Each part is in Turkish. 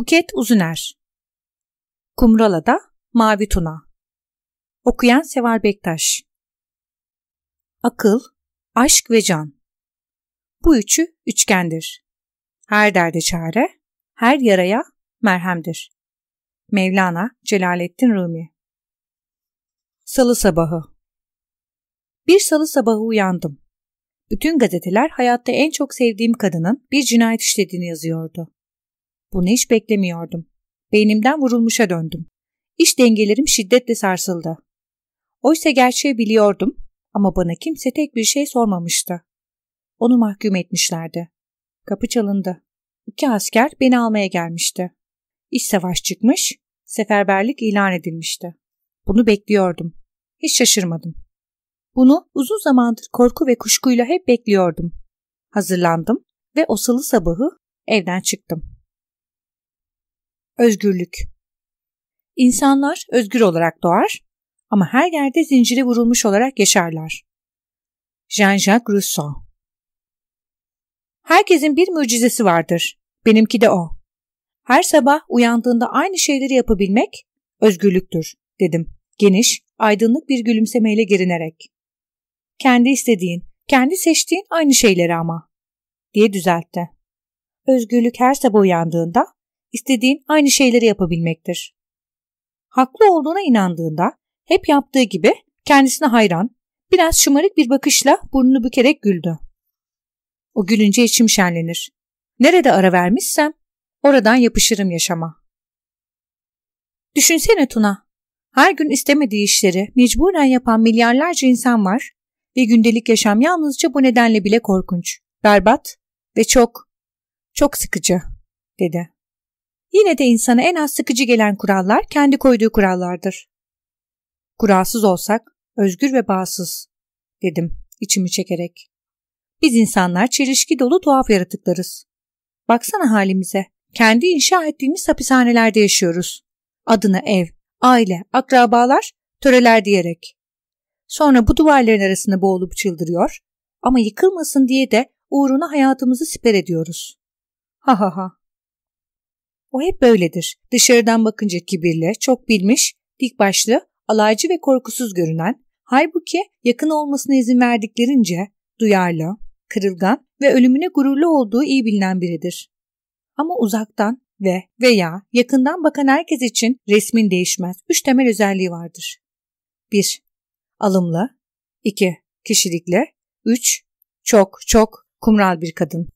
Buket Uzuner Kumrala'da Mavi Tuna Okuyan Seval Bektaş Akıl, aşk ve can Bu üçü üçgendir. Her derde çare, her yaraya merhemdir. Mevlana Celaleddin Rumi Salı sabahı Bir salı sabahı uyandım. Bütün gazeteler hayatta en çok sevdiğim kadının bir cinayet işlediğini yazıyordu. Bunu hiç beklemiyordum. Beynimden vurulmuşa döndüm. İş dengelerim şiddetle sarsıldı. Oysa gerçeği biliyordum ama bana kimse tek bir şey sormamıştı. Onu mahkum etmişlerdi. Kapı çalındı. İki asker beni almaya gelmişti. İş savaş çıkmış, seferberlik ilan edilmişti. Bunu bekliyordum. Hiç şaşırmadım. Bunu uzun zamandır korku ve kuşkuyla hep bekliyordum. Hazırlandım ve o sabahı evden çıktım. Özgürlük İnsanlar özgür olarak doğar ama her yerde zincire vurulmuş olarak yaşarlar. Jean-Jacques Rousseau Herkesin bir mucizesi vardır. Benimki de o. Her sabah uyandığında aynı şeyleri yapabilmek özgürlüktür, dedim. Geniş, aydınlık bir gülümsemeyle gerinerek. Kendi istediğin, kendi seçtiğin aynı şeyleri ama, diye düzeltti. Özgürlük her sabah uyandığında istediğin aynı şeyleri yapabilmektir. Haklı olduğuna inandığında hep yaptığı gibi kendisine hayran, biraz şımarık bir bakışla burnunu bükerek güldü. O gülünce içim şenlenir. Nerede ara vermişsem oradan yapışırım yaşama. Düşünsene Tuna, her gün istemediği işleri mecburen yapan milyarlarca insan var ve gündelik yaşam yalnızca bu nedenle bile korkunç, berbat ve çok, çok sıkıcı, dedi. Yine de insana en az sıkıcı gelen kurallar kendi koyduğu kurallardır. Kuralsız olsak özgür ve bağımsız, dedim içimi çekerek. Biz insanlar çelişki dolu tuhaf yaratıklarız. Baksana halimize. Kendi inşa ettiğimiz hapishanelerde yaşıyoruz. Adına ev, aile, akrabalar, töreler diyerek. Sonra bu duvarların arasında boğulup çıldırıyor ama yıkılmasın diye de uğruna hayatımızı siper ediyoruz. Ha ha ha. O hep böyledir. Dışarıdan bakınca kibirli, çok bilmiş, dik başlı, alaycı ve korkusuz görünen, halbuki yakın olmasına izin verdiklerince duyarlı, kırılgan ve ölümüne gururlu olduğu iyi bilinen biridir. Ama uzaktan ve veya yakından bakan herkes için resmin değişmez üç temel özelliği vardır. 1. Alımlı 2. Kişilikli 3. Çok çok kumral bir kadın.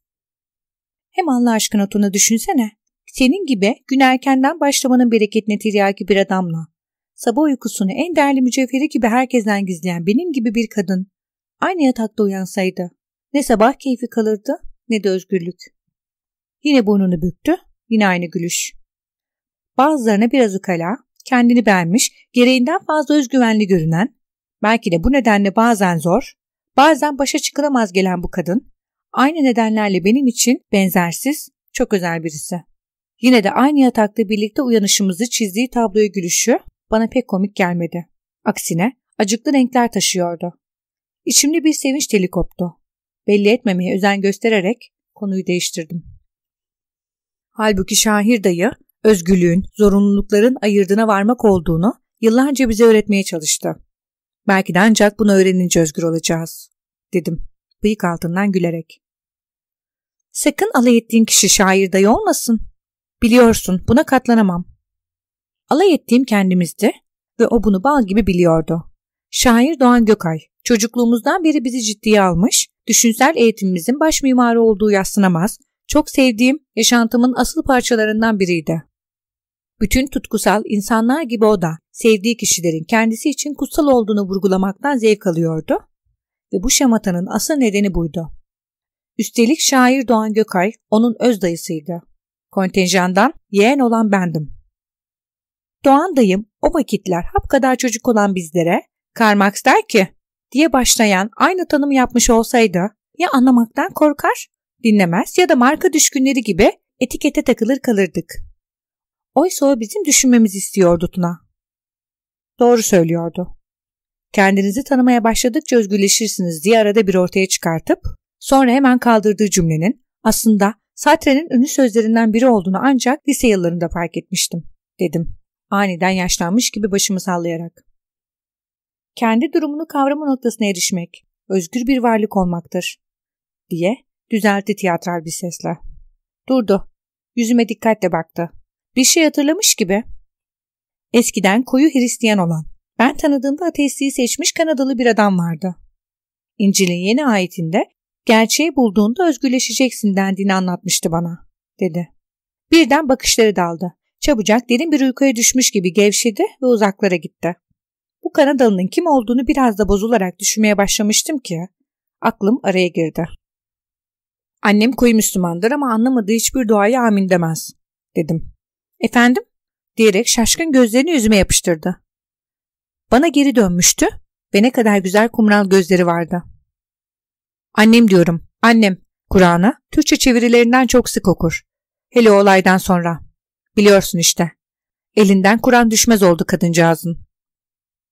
Hem Allah aşkına Tuna düşünsene. Senin gibi gün erkenden başlamanın bereketine tiryaki bir adamla, sabah uykusunu en değerli mücevheri gibi herkesten gizleyen benim gibi bir kadın aynı yatakta uyansaydı ne sabah keyfi kalırdı ne de özgürlük. Yine burnunu büktü, yine aynı gülüş. Bazılarına biraz ukala, kendini beğenmiş, gereğinden fazla özgüvenli görünen, belki de bu nedenle bazen zor, bazen başa çıkılamaz gelen bu kadın, aynı nedenlerle benim için benzersiz, çok özel birisi. Yine de aynı yatakta birlikte uyanışımızı çizdiği tabloya gülüşü bana pek komik gelmedi. Aksine acıklı renkler taşıyordu. İçimde bir sevinç teli koptu. Belli etmemeye özen göstererek konuyu değiştirdim. Halbuki Şahir dayı özgürlüğün, zorunlulukların ayırdığına varmak olduğunu yıllarca bize öğretmeye çalıştı. Belki de ancak bunu öğrenince özgür olacağız, dedim bıyık altından gülerek. Sakın alay ettiğin kişi şair dayı olmasın. Biliyorsun buna katlanamam. Alay ettiğim kendimizdi ve o bunu bal gibi biliyordu. Şair Doğan Gökay çocukluğumuzdan beri bizi ciddiye almış, düşünsel eğitimimizin baş mimarı olduğu yaslınamaz, çok sevdiğim yaşantımın asıl parçalarından biriydi. Bütün tutkusal insanlar gibi o da sevdiği kişilerin kendisi için kutsal olduğunu vurgulamaktan zevk alıyordu ve bu şamatanın asıl nedeni buydu. Üstelik şair Doğan Gökay onun öz dayısıydı. Kontenjandan yeğen olan bendim. Doğan dayım o vakitler hap kadar çocuk olan bizlere Karl der ki diye başlayan aynı tanım yapmış olsaydı ya anlamaktan korkar, dinlemez ya da marka düşkünleri gibi etikete takılır kalırdık. Oysa o bizim düşünmemizi istiyordu Tuna. Doğru söylüyordu. Kendinizi tanımaya başladıkça özgürleşirsiniz diye arada bir ortaya çıkartıp sonra hemen kaldırdığı cümlenin aslında Sartre'nin ünlü sözlerinden biri olduğunu ancak lise yıllarında fark etmiştim, dedim. Aniden yaşlanmış gibi başımı sallayarak. Kendi durumunu kavrama noktasına erişmek, özgür bir varlık olmaktır, diye düzeltti tiyatral bir sesle. Durdu. Yüzüme dikkatle baktı. Bir şey hatırlamış gibi. Eskiden koyu Hristiyan olan, ben tanıdığımda ateistliği seçmiş Kanadalı bir adam vardı. İncil'in yeni ayetinde gerçeği bulduğunda özgürleşeceksin dendiğini anlatmıştı bana, dedi. Birden bakışları daldı. Çabucak derin bir uykuya düşmüş gibi gevşedi ve uzaklara gitti. Bu Kanadalı'nın kim olduğunu biraz da bozularak düşünmeye başlamıştım ki aklım araya girdi. Annem koyu Müslümandır ama anlamadığı hiçbir duaya amin demez, dedim. Efendim? diyerek şaşkın gözlerini yüzüme yapıştırdı. Bana geri dönmüştü ve ne kadar güzel kumral gözleri vardı. Annem diyorum, annem. Kur'an'ı Türkçe çevirilerinden çok sık okur. Hele olaydan sonra. Biliyorsun işte. Elinden Kur'an düşmez oldu kadıncağızın.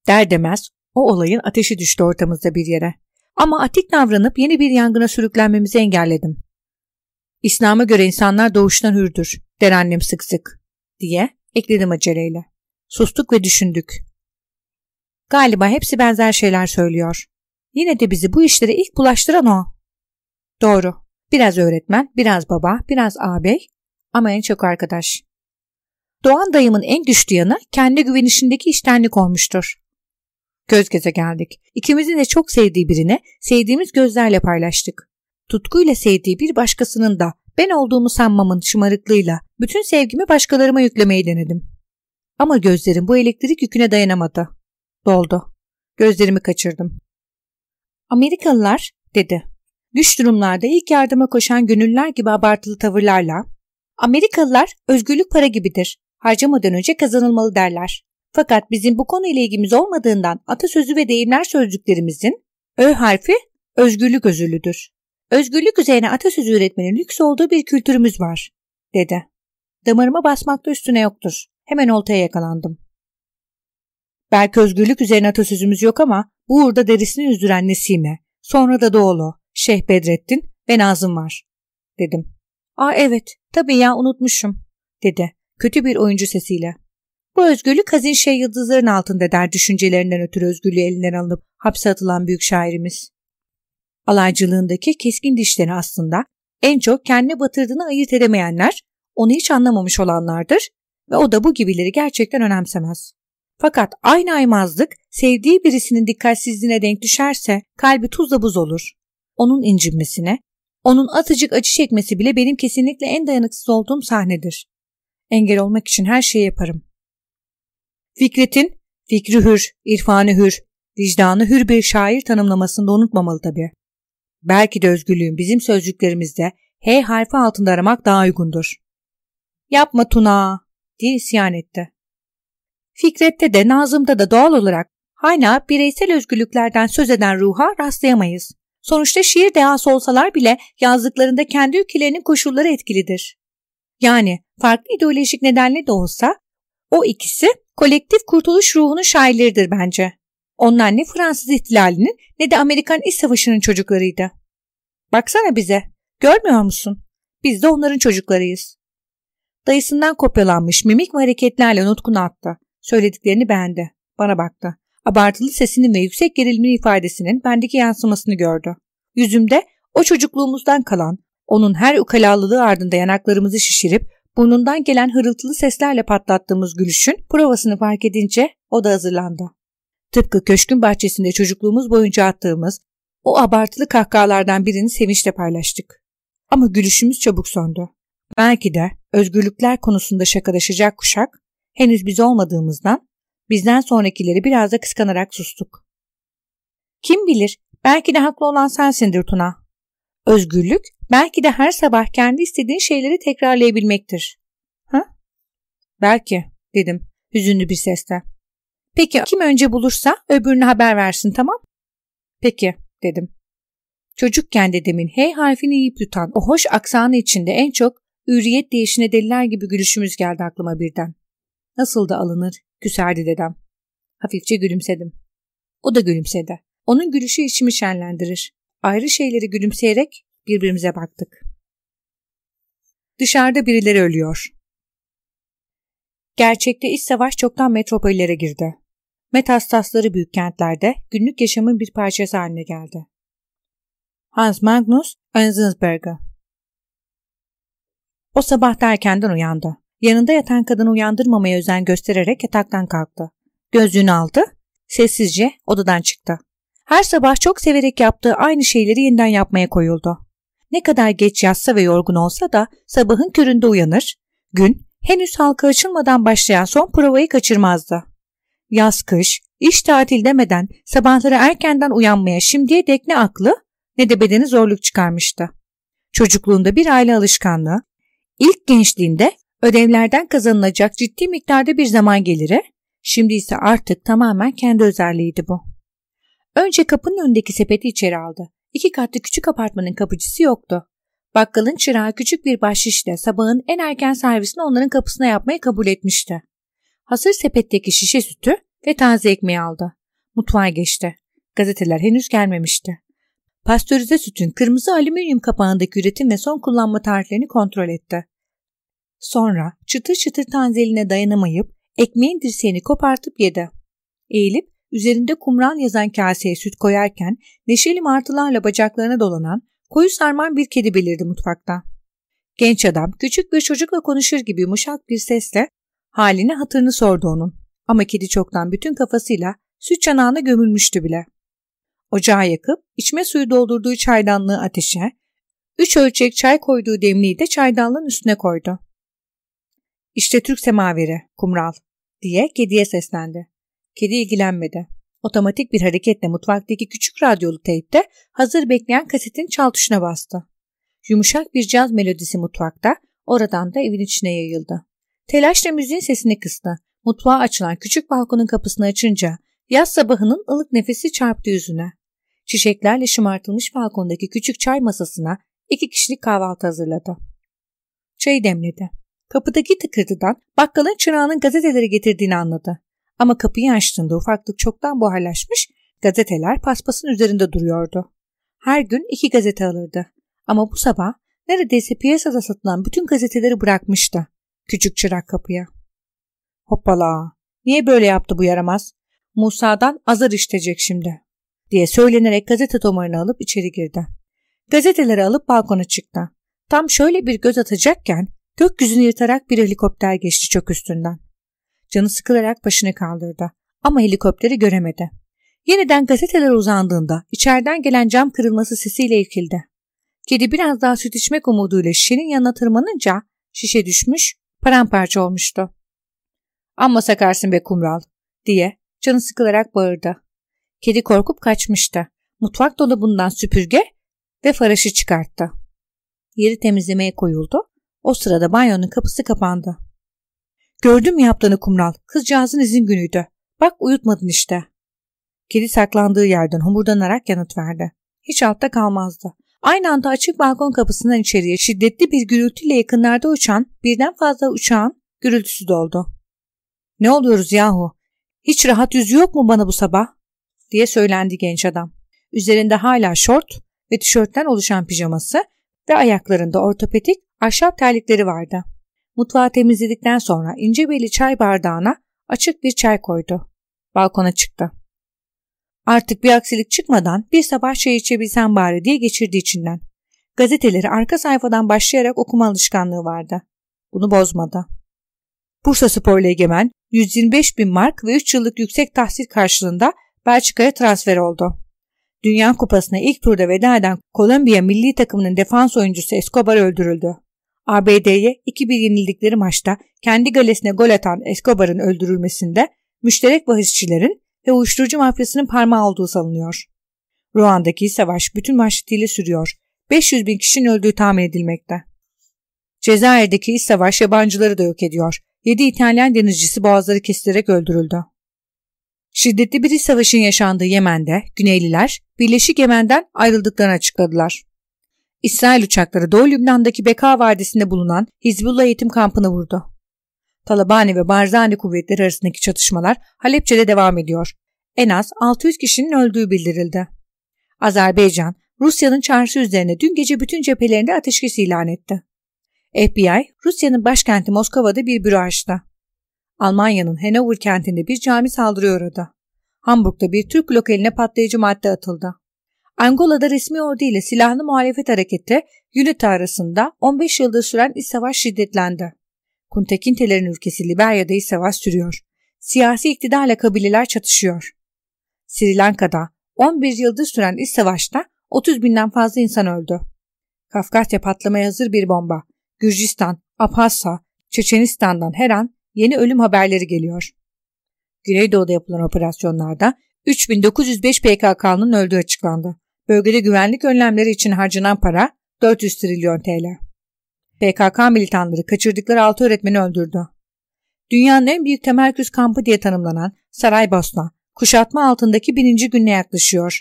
Der demez o olayın ateşi düştü ortamızda bir yere. Ama atik davranıp yeni bir yangına sürüklenmemizi engelledim. İslam'a göre insanlar doğuştan hürdür, der annem sık sık, diye ekledim aceleyle. Sustuk ve düşündük. Galiba hepsi benzer şeyler söylüyor. Yine de bizi bu işlere ilk bulaştıran o. Doğru. Biraz öğretmen, biraz baba, biraz ağabey ama en çok arkadaş. Doğan dayımın en güçlü yanı kendi güvenişindeki iştenlik olmuştur. Göz göze geldik. İkimizin de çok sevdiği birini sevdiğimiz gözlerle paylaştık. Tutkuyla sevdiği bir başkasının da ben olduğumu sanmamın şımarıklığıyla bütün sevgimi başkalarıma yüklemeyi denedim. Ama gözlerim bu elektrik yüküne dayanamadı. Doldu. Gözlerimi kaçırdım. Amerikalılar, dedi. Güç durumlarda ilk yardıma koşan gönüller gibi abartılı tavırlarla, Amerikalılar özgürlük para gibidir, harcamadan önce kazanılmalı derler. Fakat bizim bu konuyla ilgimiz olmadığından atasözü ve deyimler sözcüklerimizin Ö harfi özgürlük özürlüdür. Özgürlük üzerine atasözü üretmenin lüks olduğu bir kültürümüz var, dedi. Damarıma basmakta üstüne yoktur. Hemen oltaya yakalandım. Belki özgürlük üzerine atasözümüz yok ama bu uğurda derisini üzdüren Nesime, sonra da Doğulu, Şeyh Bedrettin ve Nazım var, dedim. Aa evet, tabii ya unutmuşum, dedi kötü bir oyuncu sesiyle. Bu özgürlük hazin şey yıldızların altında der düşüncelerinden ötürü özgürlüğü elinden alınıp hapse atılan büyük şairimiz. Alaycılığındaki keskin dişleri aslında en çok kendine batırdığını ayırt edemeyenler, onu hiç anlamamış olanlardır ve o da bu gibileri gerçekten önemsemez. Fakat aynı aymazlık sevdiği birisinin dikkatsizliğine denk düşerse kalbi tuzla buz olur. Onun incinmesine, onun atıcık acı çekmesi bile benim kesinlikle en dayanıksız olduğum sahnedir. Engel olmak için her şeyi yaparım. Fikret'in fikri hür, irfanı hür, vicdanı hür bir şair tanımlamasını da unutmamalı tabii. Belki de özgürlüğün bizim sözcüklerimizde H harfi altında aramak daha uygundur. Yapma Tuna diye isyan etti. Fikret'te de Nazım'da da doğal olarak hala bireysel özgürlüklerden söz eden ruha rastlayamayız. Sonuçta şiir dehası olsalar bile yazdıklarında kendi ülkelerinin koşulları etkilidir. Yani farklı ideolojik nedenle de olsa o ikisi kolektif kurtuluş ruhunun şairleridir bence. Onlar ne Fransız ihtilalinin ne de Amerikan İç Savaşı'nın çocuklarıydı. Baksana bize, görmüyor musun? Biz de onların çocuklarıyız. Dayısından kopyalanmış mimik ve hareketlerle nutkunu attı. Söylediklerini beğendi. Bana baktı. Abartılı sesinin ve yüksek gerilimin ifadesinin bendeki yansımasını gördü. Yüzümde o çocukluğumuzdan kalan, onun her ukalalılığı ardında yanaklarımızı şişirip burnundan gelen hırıltılı seslerle patlattığımız gülüşün provasını fark edince o da hazırlandı. Tıpkı köşkün bahçesinde çocukluğumuz boyunca attığımız o abartılı kahkahalardan birini sevinçle paylaştık. Ama gülüşümüz çabuk söndü. Belki de özgürlükler konusunda şakalaşacak kuşak henüz biz olmadığımızdan bizden sonrakileri biraz da kıskanarak sustuk. Kim bilir belki de haklı olan sensindir Tuna. Özgürlük belki de her sabah kendi istediğin şeyleri tekrarlayabilmektir. Ha? Belki dedim hüzünlü bir sesle. Peki kim önce bulursa öbürüne haber versin tamam? Peki dedim. Çocukken dedemin H harfini yiyip yutan o hoş aksanı içinde en çok üriyet değişine deliler gibi gülüşümüz geldi aklıma birden. Nasıl da alınır, küserdi dedem. Hafifçe gülümsedim. O da gülümsedi. Onun gülüşü içimi şenlendirir. Ayrı şeyleri gülümseyerek birbirimize baktık. Dışarıda birileri ölüyor. Gerçekte iç savaş çoktan metropollere girdi. Metastasları büyük kentlerde günlük yaşamın bir parçası haline geldi. Hans Magnus Enzensberger O sabah erkenden uyandı. Yanında yatan kadını uyandırmamaya özen göstererek yataktan kalktı. Gözlüğünü aldı, sessizce odadan çıktı. Her sabah çok severek yaptığı aynı şeyleri yeniden yapmaya koyuldu. Ne kadar geç yatsa ve yorgun olsa da sabahın köründe uyanır, gün henüz halka açılmadan başlayan son provayı kaçırmazdı. Yaz kış, iş tatil demeden sabahları erkenden uyanmaya şimdiye dek ne aklı ne de bedeni zorluk çıkarmıştı. Çocukluğunda bir aile alışkanlığı, ilk gençliğinde ödevlerden kazanılacak ciddi miktarda bir zaman geliri, şimdi ise artık tamamen kendi özelliğiydi bu. Önce kapının önündeki sepeti içeri aldı. İki katlı küçük apartmanın kapıcısı yoktu. Bakkalın çırağı küçük bir bahşişle sabahın en erken servisini onların kapısına yapmayı kabul etmişti. Hazır sepetteki şişe sütü ve taze ekmeği aldı. Mutfağa geçti. Gazeteler henüz gelmemişti. Pastörize sütün kırmızı alüminyum kapağındaki üretim ve son kullanma tarihlerini kontrol etti. Sonra çıtır çıtır tanzeline dayanamayıp ekmeğin dirseğini kopartıp yedi. Eğilip üzerinde kumral yazan kaseye süt koyarken neşeli martılarla bacaklarına dolanan koyu sarman bir kedi belirdi mutfakta. Genç adam küçük bir çocukla konuşur gibi yumuşak bir sesle halini hatırını sordu onun. Ama kedi çoktan bütün kafasıyla süt çanağına gömülmüştü bile. Ocağı yakıp içme suyu doldurduğu çaydanlığı ateşe, üç ölçek çay koyduğu demliği de çaydanlığın üstüne koydu. İşte Türk semaveri, kumral, diye kediye seslendi. Kedi ilgilenmedi. Otomatik bir hareketle mutfaktaki küçük radyolu teypte hazır bekleyen kasetin çal tuşuna bastı. Yumuşak bir caz melodisi mutfakta, oradan da evin içine yayıldı. Telaşla müziğin sesini kıstı. Mutfağa açılan küçük balkonun kapısını açınca yaz sabahının ılık nefesi çarptı yüzüne. Çiçeklerle şımartılmış balkondaki küçük çay masasına iki kişilik kahvaltı hazırladı. Çayı demledi. Kapıdaki tıkırtıdan bakkalın çırağının gazeteleri getirdiğini anladı. Ama kapıyı açtığında ufaklık çoktan buharlaşmış, gazeteler paspasın üzerinde duruyordu. Her gün iki gazete alırdı. Ama bu sabah neredeyse piyasada satılan bütün gazeteleri bırakmıştı. Küçük çırak kapıya. Hoppala, niye böyle yaptı bu yaramaz? Musa'dan azar iştecek şimdi, diye söylenerek gazete tomarını alıp içeri girdi. Gazeteleri alıp balkona çıktı. Tam şöyle bir göz atacakken gökyüzünü yırtarak bir helikopter geçti çok üstünden. Canı sıkılarak başını kaldırdı ama helikopteri göremedi. Yeniden gazeteler uzandığında içeriden gelen cam kırılması sesiyle irkildi. Kedi biraz daha süt içmek umuduyla şişenin yanına tırmanınca şişe düşmüş, paramparça olmuştu. Amma sakarsın be kumral diye canı sıkılarak bağırdı. Kedi korkup kaçmıştı. Mutfak dolabından süpürge ve faraşı çıkarttı. Yeri temizlemeye koyuldu. O sırada banyonun kapısı kapandı. Gördün mü yaptığını kumral? Kızcağızın izin günüydü. Bak uyutmadın işte. Kedi saklandığı yerden homurdanarak yanıt verdi. Hiç altta kalmazdı. Aynı anda açık balkon kapısından içeriye şiddetli bir gürültüyle yakınlarda uçan birden fazla uçağın gürültüsü doldu. Ne oluyoruz yahu? Hiç rahat yüzü yok mu bana bu sabah? diye söylendi genç adam. Üzerinde hala şort ve tişörtten oluşan pijaması ve ayaklarında ortopedik ahşap terlikleri vardı. Mutfağı temizledikten sonra ince belli çay bardağına açık bir çay koydu. Balkona çıktı. Artık bir aksilik çıkmadan bir sabah çay içebilsem bari diye geçirdi içinden. Gazeteleri arka sayfadan başlayarak okuma alışkanlığı vardı. Bunu bozmadı. Bursa Spor'la egemen 125 bin mark ve 3 yıllık yüksek tahsil karşılığında Belçika'ya transfer oldu. Dünya Kupası'na ilk turda veda eden Kolombiya milli takımının defans oyuncusu Escobar öldürüldü. ABD'ye 2-1 yenildikleri maçta kendi galesine gol atan Escobar'ın öldürülmesinde müşterek bahisçilerin ve uyuşturucu mafyasının parmağı olduğu salınıyor. Ruanda'daki savaş bütün vahşetiyle sürüyor. 500 bin kişinin öldüğü tahmin edilmekte. Cezayir'deki iç savaş yabancıları da yok ediyor. 7 İtalyan denizcisi boğazları kesilerek öldürüldü. Şiddetli bir savaşın yaşandığı Yemen'de Güneyliler Birleşik Yemen'den ayrıldıklarını açıkladılar. İsrail uçakları Doğu Lübnan'daki Beka Vadisi'nde bulunan Hizbullah eğitim kampını vurdu. Talabani ve Barzani kuvvetleri arasındaki çatışmalar Halepçe'de devam ediyor. En az 600 kişinin öldüğü bildirildi. Azerbaycan, Rusya'nın çağrısı üzerine dün gece bütün cephelerinde ateşkes ilan etti. FBI, Rusya'nın başkenti Moskova'da bir büro açtı. Almanya'nın Hanover kentinde bir cami saldırıyor orada. Hamburg'da bir Türk lokaline patlayıcı madde atıldı. Angola'da resmi ordu ile silahlı muhalefet hareketi UNITA arasında 15 yıldır süren iç savaş şiddetlendi. Kuntekintelerin ülkesi Liberya'da iç savaş sürüyor. Siyasi iktidarla kabileler çatışıyor. Sri Lanka'da 11 yıldır süren iç savaşta 30 binden fazla insan öldü. Kafkasya patlamaya hazır bir bomba. Gürcistan, Abhazya, Çeçenistan'dan her an yeni ölüm haberleri geliyor. Güneydoğu'da yapılan operasyonlarda 3905 PKK'nın öldüğü açıklandı. Bölgede güvenlik önlemleri için harcanan para 400 trilyon TL. PKK militanları kaçırdıkları 6 öğretmeni öldürdü. Dünyanın en büyük temerküz kampı diye tanımlanan Saraybosna, kuşatma altındaki bininci gününe yaklaşıyor.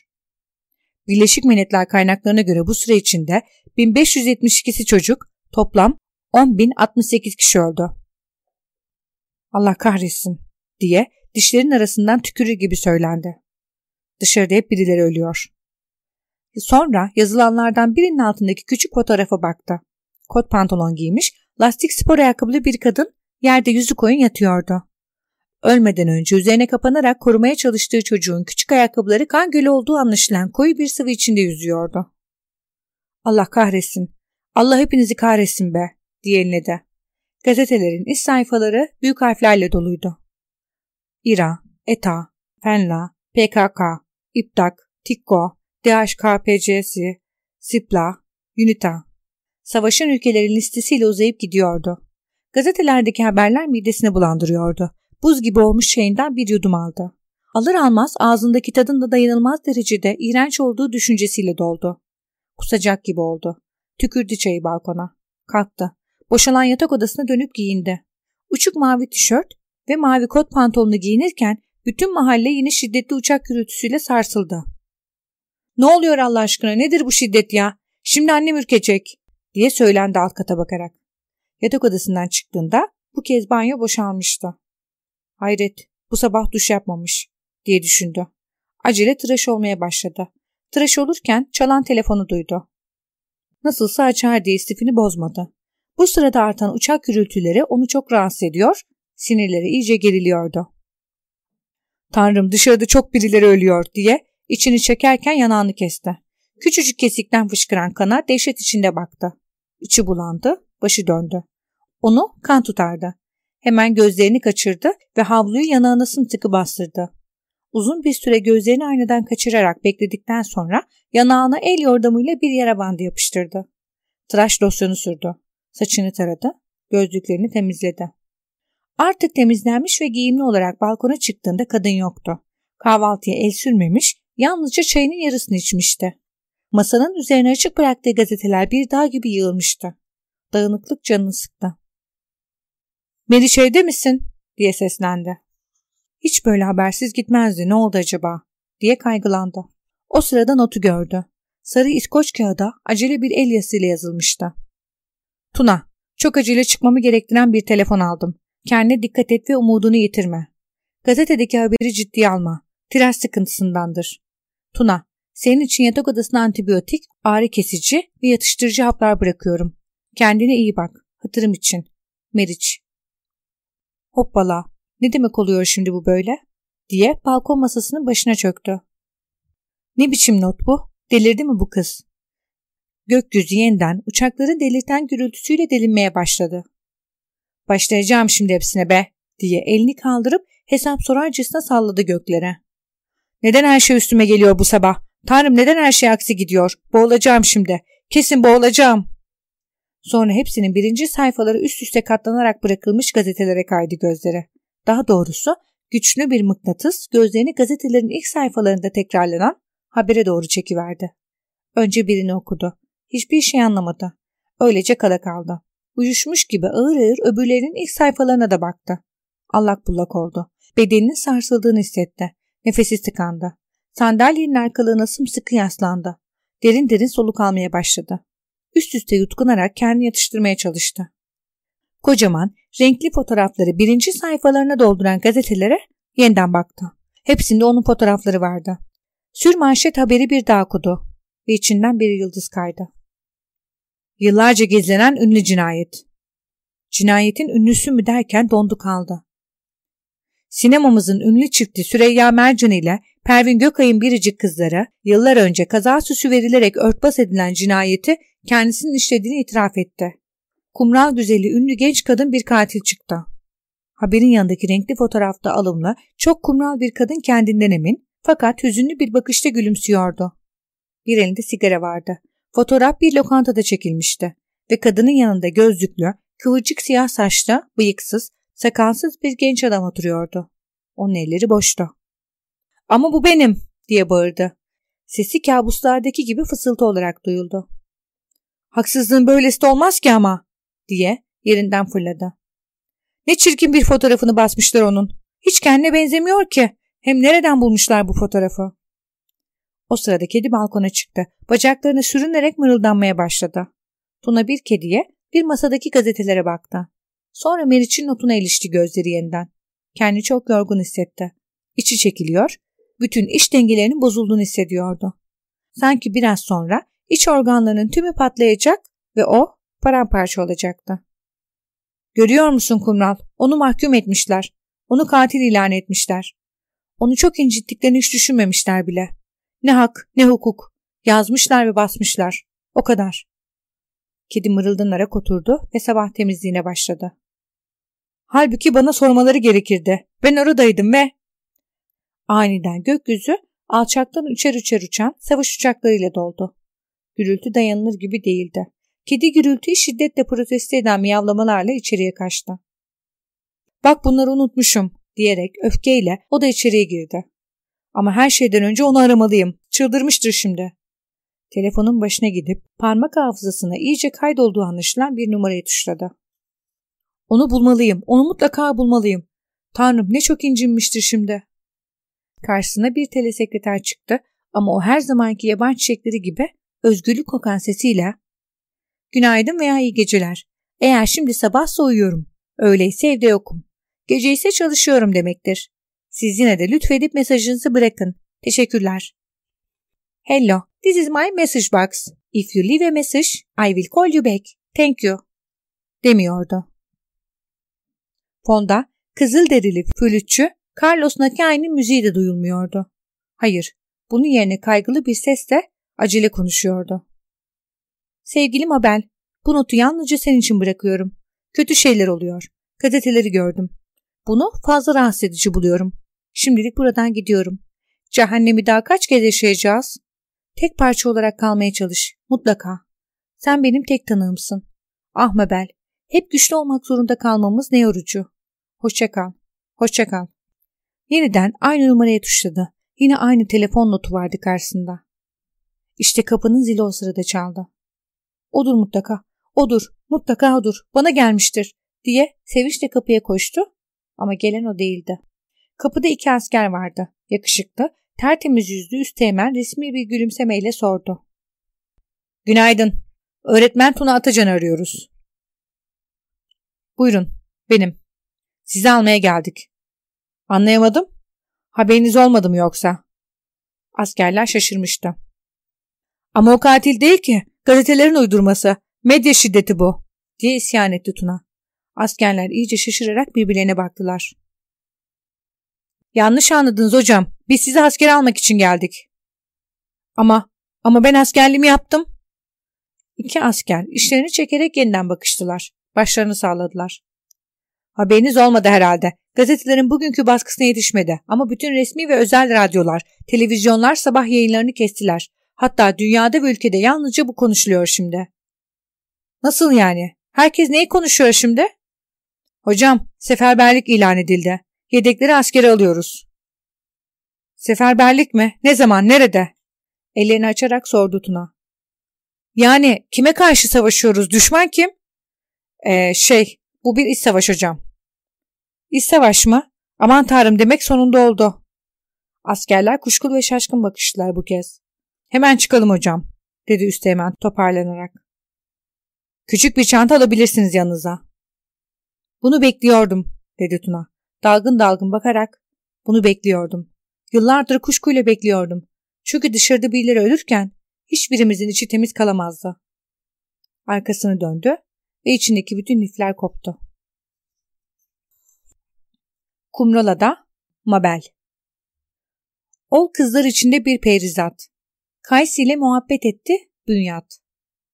Birleşik Milletler kaynaklarına göre bu süre içinde 1572'si çocuk, toplam 10.068 kişi öldü. Allah kahretsin diye dişlerin arasından tükürür gibi söylendi. Dışarıda hep birileri ölüyor. Sonra yazılanlardan birinin altındaki küçük fotoğrafa baktı. Kot pantolon giymiş, lastik spor ayakkabılı bir kadın yerde yüzü koyun yatıyordu. Ölmeden önce üzerine kapanarak korumaya çalıştığı çocuğun küçük ayakkabıları kan gölü olduğu anlaşılan koyu bir sıvı içinde yüzüyordu. Allah kahretsin, Allah hepinizi kahretsin be diye eline Gazetelerin iç sayfaları büyük harflerle doluydu. İRA, ETA, FENLA, PKK, İPTAK, TİKKO, DHKPC'si, SIPLA, UNITA. Savaşın ülkelerin listesiyle uzayıp gidiyordu. Gazetelerdeki haberler midesini bulandırıyordu. Buz gibi olmuş şeyinden bir yudum aldı. Alır almaz ağzındaki tadın da dayanılmaz derecede iğrenç olduğu düşüncesiyle doldu. Kusacak gibi oldu. Tükürdü çayı balkona. Kalktı. Boşalan yatak odasına dönüp giyindi. Uçuk mavi tişört ve mavi kot pantolonu giyinirken bütün mahalle yine şiddetli uçak gürültüsüyle sarsıldı. Ne oluyor Allah aşkına nedir bu şiddet ya? Şimdi annem ürkecek diye söylendi alt kata bakarak. Yatak odasından çıktığında bu kez banyo boşalmıştı. Hayret bu sabah duş yapmamış diye düşündü. Acele tıraş olmaya başladı. Tıraş olurken çalan telefonu duydu. Nasılsa açar diye istifini bozmadı. Bu sırada artan uçak gürültüleri onu çok rahatsız ediyor, sinirleri iyice geriliyordu. Tanrım dışarıda çok birileri ölüyor diye içini çekerken yanağını kesti. Küçücük kesikten fışkıran kana dehşet içinde baktı. İçi bulandı, başı döndü. Onu kan tutardı. Hemen gözlerini kaçırdı ve havluyu yanağına sımsıkı bastırdı. Uzun bir süre gözlerini aynadan kaçırarak bekledikten sonra yanağına el yordamıyla bir yara bandı yapıştırdı. Tıraş losyonu sürdü. Saçını taradı, gözlüklerini temizledi. Artık temizlenmiş ve giyimli olarak balkona çıktığında kadın yoktu. Kahvaltıya el sürmemiş, yalnızca çayının yarısını içmişti. Masanın üzerine açık bıraktığı gazeteler bir dağ gibi yığılmıştı. Dağınıklık canını sıktı. Meriç evde misin? diye seslendi. Hiç böyle habersiz gitmezdi ne oldu acaba diye kaygılandı. O sırada notu gördü. Sarı İskoç kağıda acele bir el yazısıyla yazılmıştı. Tuna, çok acele çıkmamı gerektiren bir telefon aldım. Kendine dikkat et ve umudunu yitirme. Gazetedeki haberi ciddiye alma. Tiraj sıkıntısındandır. Tuna, senin için yatak odasına antibiyotik, ağrı kesici ve yatıştırıcı haplar bırakıyorum. Kendine iyi bak. Hatırım için. Meriç. Hoppala. Ne demek oluyor şimdi bu böyle? diye balkon masasının başına çöktü. Ne biçim not bu? Delirdi mi bu kız? Gökyüzü yeniden uçakların delirten gürültüsüyle delinmeye başladı. Başlayacağım şimdi hepsine be diye elini kaldırıp hesap sorarcasına salladı göklere. Neden her şey üstüme geliyor bu sabah? Tanrım neden her şey aksi gidiyor? Boğulacağım şimdi. Kesin boğulacağım. Sonra hepsinin birinci sayfaları üst üste katlanarak bırakılmış gazetelere kaydı gözleri. Daha doğrusu güçlü bir mıknatıs gözlerini gazetelerin ilk sayfalarında tekrarlanan habere doğru çekiverdi. Önce birini okudu. Hiçbir şey anlamadı. Öylece kala kaldı. Uyuşmuş gibi ağır ağır öbürlerinin ilk sayfalarına da baktı. Allak bullak oldu. Bedeninin sarsıldığını hissetti. Nefesi tıkandı. Sandalyenin arkalığına sımsıkı yaslandı. Derin derin soluk almaya başladı. Üst üste yutkunarak kendini yatıştırmaya çalıştı. Kocaman, renkli fotoğrafları birinci sayfalarına dolduran gazetelere yeniden baktı. Hepsinde onun fotoğrafları vardı. Sür manşet haberi bir daha okudu ve içinden bir yıldız kaydı. Yıllarca gizlenen ünlü cinayet. Cinayetin ünlüsü mü derken dondu kaldı. Sinemamızın ünlü çifti Süreyya Mercan ile Pervin Gökay'ın biricik kızları yıllar önce kaza süsü verilerek örtbas edilen cinayeti kendisinin işlediğini itiraf etti. Kumral güzeli ünlü genç kadın bir katil çıktı. Haberin yanındaki renkli fotoğrafta alımlı, çok kumral bir kadın kendinden emin fakat hüzünlü bir bakışta gülümsüyordu. Bir elinde sigara vardı. Fotoğraf bir lokantada çekilmişti ve kadının yanında gözlüklü, kıvırcık siyah saçlı, bıyıksız, sakalsız bir genç adam oturuyordu. Onun elleri boştu. Ama bu benim diye bağırdı. Sesi kabuslardaki gibi fısıltı olarak duyuldu. Haksızlığın böylesi de olmaz ki ama diye yerinden fırladı. Ne çirkin bir fotoğrafını basmışlar onun. Hiç kendine benzemiyor ki. Hem nereden bulmuşlar bu fotoğrafı? O sırada kedi balkona çıktı. Bacaklarını sürünerek mırıldanmaya başladı. Tuna bir kediye, bir masadaki gazetelere baktı. Sonra Meriç'in notuna ilişti gözleri yeniden. Kendi çok yorgun hissetti. İçi çekiliyor, bütün iş dengelerinin bozulduğunu hissediyordu. Sanki biraz sonra iç organlarının tümü patlayacak ve o paramparça olacaktı. Görüyor musun Kumral? Onu mahkum etmişler. Onu katil ilan etmişler. Onu çok incittiklerini hiç düşünmemişler bile. Ne hak ne hukuk. Yazmışlar ve basmışlar. O kadar. Kedi mırıldanarak oturdu ve sabah temizliğine başladı. Halbuki bana sormaları gerekirdi. Ben oradaydım ve... Aniden gökyüzü alçaktan uçar uçar uçan savaş uçaklarıyla doldu. Gürültü dayanılır gibi değildi. Kedi gürültüyü şiddetle protesto eden miyavlamalarla içeriye kaçtı. Bak bunları unutmuşum diyerek öfkeyle o da içeriye girdi. Ama her şeyden önce onu aramalıyım. Çıldırmıştır şimdi. Telefonun başına gidip parmak hafızasına iyice kaydolduğu anlaşılan bir numarayı tuşladı. Onu bulmalıyım, onu mutlaka bulmalıyım. Tanrım ne çok incinmiştir şimdi. Karşısına bir telesekreter çıktı ama o her zamanki yaban çiçekleri gibi özgürlük kokan sesiyle Günaydın veya iyi geceler. Eğer şimdi sabahsa uyuyorum. Öyleyse evde yokum. Gece ise çalışıyorum demektir. Siz yine de lütfedip mesajınızı bırakın. Teşekkürler. Hello, this is my message box. If you leave a message, I will call you back. Thank you. Demiyordu. Fonda kızıl derili flütçü Carlos Nakai'nin müziği de duyulmuyordu. Hayır, bunun yerine kaygılı bir sesle acele konuşuyordu. Sevgili Mabel, bu notu yalnızca senin için bırakıyorum. Kötü şeyler oluyor. Gazeteleri gördüm. Bunu fazla rahatsız edici buluyorum. Şimdilik buradan gidiyorum. Cehennemi daha kaç kez yaşayacağız? Tek parça olarak kalmaya çalış. Mutlaka. Sen benim tek tanığımsın. Ah Mabel, hep güçlü olmak zorunda kalmamız ne yorucu. Hoşça kal. Hoşça kal. Yeniden aynı numaraya tuşladı. Yine aynı telefon notu vardı karşısında. İşte kapının zili o sırada çaldı. Odur mutlaka, odur, mutlaka odur, bana gelmiştir diye sevinçle kapıya koştu ama gelen o değildi. Kapıda iki asker vardı. Yakışıklı, tertemiz yüzlü üsteğmen resmi bir gülümsemeyle sordu. Günaydın. Öğretmen Tuna Atacan arıyoruz. Buyurun, benim. Sizi almaya geldik. Anlayamadım. Haberiniz olmadı mı yoksa? Askerler şaşırmıştı. Ama o katil değil ki. Gazetelerin uydurması. Medya şiddeti bu. Diye isyan etti Tuna. Askerler iyice şaşırarak birbirlerine baktılar. Yanlış anladınız hocam. Biz sizi asker almak için geldik. Ama, ama ben askerliğimi yaptım. İki asker işlerini çekerek yeniden bakıştılar. Başlarını sağladılar. Haberiniz olmadı herhalde. Gazetelerin bugünkü baskısına yetişmedi ama bütün resmi ve özel radyolar, televizyonlar sabah yayınlarını kestiler. Hatta dünyada ve ülkede yalnızca bu konuşuluyor şimdi. Nasıl yani? Herkes neyi konuşuyor şimdi? Hocam, seferberlik ilan edildi. Yedekleri askere alıyoruz. Seferberlik mi? Ne zaman, nerede? Ellerini açarak sordu Tuna. Yani kime karşı savaşıyoruz? Düşman kim? Ee, şey, bu bir iç savaş hocam. İç savaş mı? Aman tanrım demek sonunda oldu. Askerler kuşkulu ve şaşkın bakıştılar bu kez. Hemen çıkalım hocam, dedi Üsteğmen toparlanarak. Küçük bir çanta alabilirsiniz yanınıza. Bunu bekliyordum, dedi Tuna. Dalgın dalgın bakarak, bunu bekliyordum. Yıllardır kuşkuyla bekliyordum. Çünkü dışarıda birileri ölürken hiçbirimizin içi temiz kalamazdı. Arkasını döndü ve içindeki bütün lifler koptu. Kumrala'da Mabel Ol kızlar içinde bir perizat. Kaysi ile muhabbet etti Bünyat.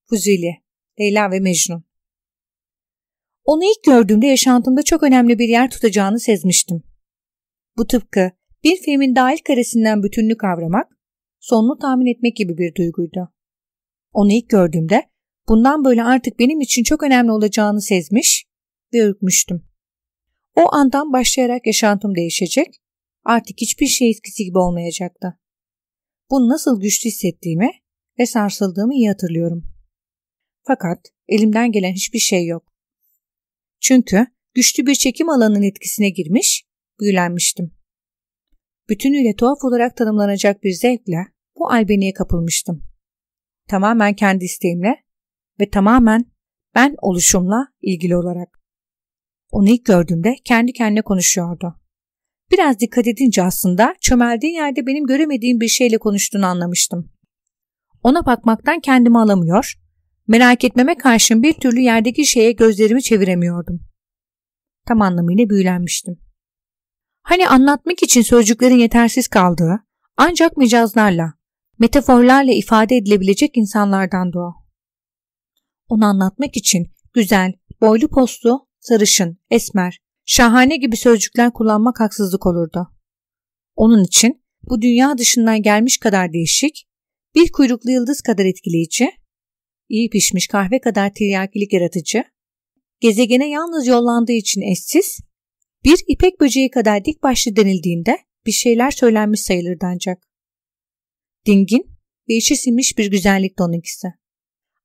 Fuzili, Leyla ve Mecnun. Onu ilk gördüğümde yaşantımda çok önemli bir yer tutacağını sezmiştim. Bu tıpkı bir filmin dahil karesinden bütünlük kavramak, sonunu tahmin etmek gibi bir duyguydu. Onu ilk gördüğümde bundan böyle artık benim için çok önemli olacağını sezmiş ve ürkmüştüm. O andan başlayarak yaşantım değişecek, artık hiçbir şey eskisi gibi olmayacaktı. Bunu nasıl güçlü hissettiğimi ve sarsıldığımı iyi hatırlıyorum. Fakat elimden gelen hiçbir şey yok. Çünkü güçlü bir çekim alanının etkisine girmiş, büyülenmiştim. Bütünüyle tuhaf olarak tanımlanacak bir zevkle bu albeniye kapılmıştım. Tamamen kendi isteğimle ve tamamen ben oluşumla ilgili olarak. Onu ilk gördüğümde kendi kendine konuşuyordu. Biraz dikkat edince aslında çömeldiği yerde benim göremediğim bir şeyle konuştuğunu anlamıştım. Ona bakmaktan kendimi alamıyor, merak etmeme karşın bir türlü yerdeki şeye gözlerimi çeviremiyordum. Tam anlamıyla büyülenmiştim. Hani anlatmak için sözcüklerin yetersiz kaldığı, ancak mecazlarla, metaforlarla ifade edilebilecek insanlardan o. Onu anlatmak için güzel, boylu postlu, sarışın, esmer, şahane gibi sözcükler kullanmak haksızlık olurdu. Onun için bu dünya dışından gelmiş kadar değişik, bir kuyruklu yıldız kadar etkileyici, iyi pişmiş kahve kadar tiryakilik yaratıcı, gezegene yalnız yollandığı için eşsiz, bir ipek böceği kadar dik başlı denildiğinde bir şeyler söylenmiş sayılırdı ancak. Dingin ve içi sinmiş bir güzellik onunkisi.